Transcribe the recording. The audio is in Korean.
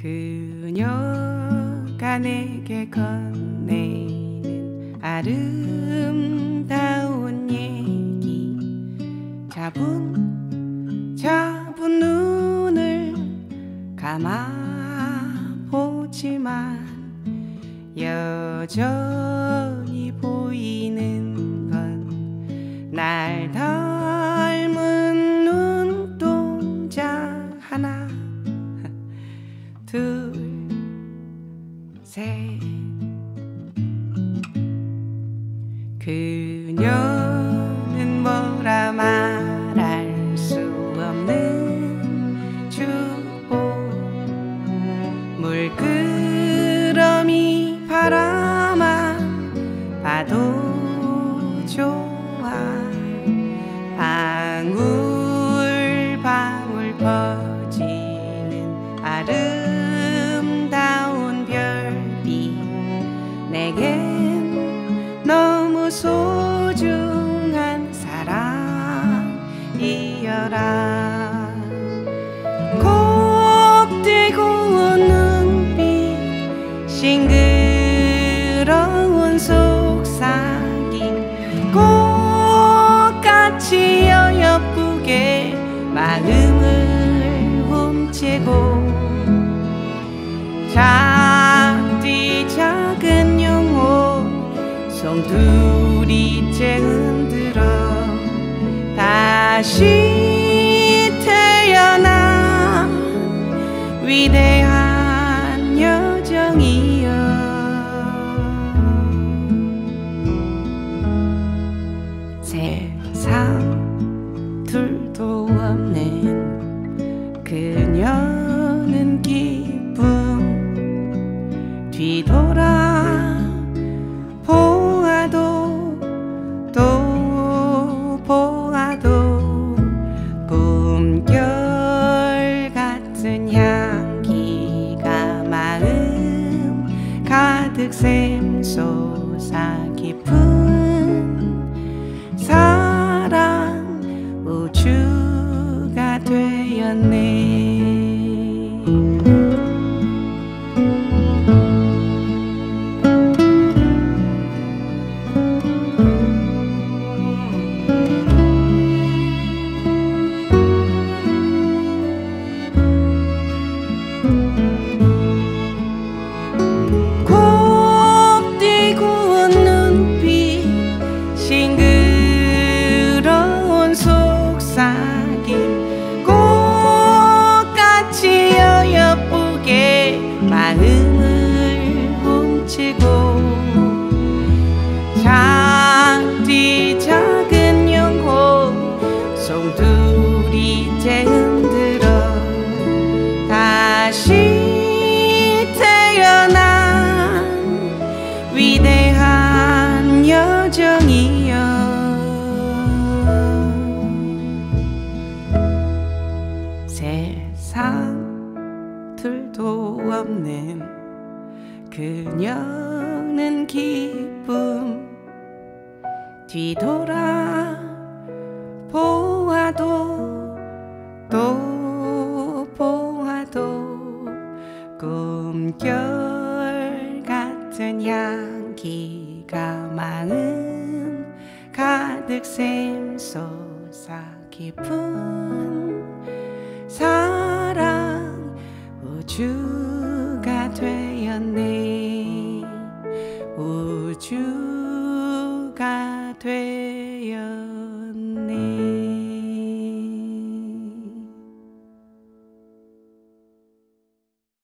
그녀가 내게 건네는 아름다운 얘기 차분 차분 눈을 감아보지만 여전히 보이는 건 날 더. 셋. 그녀는 뭐라 말할 수 없는 축복 물끄러미 바라만 봐도 좋 소중한 사랑이여라. 곱디고운 눈빛 싱그러운 속삭임. 꽃같이 여여쁘게 마음을 훔치고 작디 작은 영혼 송두 리째 흔들어 다시 태어나 위대한 여정이여. 세상 둘도 없는 그녀 가득 샘솟 세상 둘도 없는 그녀는 기쁨 뒤돌아 보아도 또 보아도 꿈결 같은 향기가 마음 가득 샘솟아 깊은 주가 되었네. 우주가 되었네.